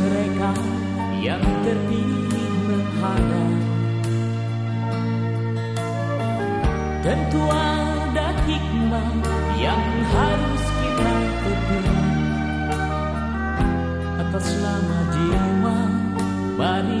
Mereka yang terpilih menghadap? Tentu ada hikmah yang harus kita petik atas nama jiwa mari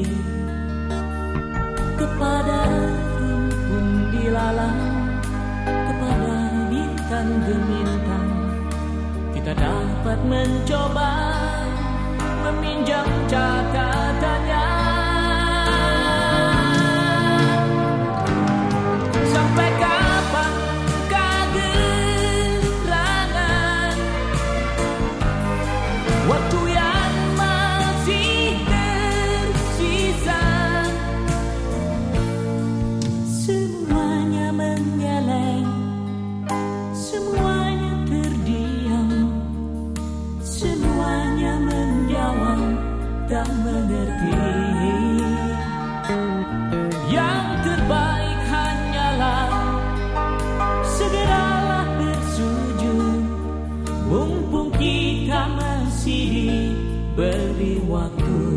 kepada rumpun dilalang kepada bintang gemintang. Kita dapat mencoba meminjam catatannya waktu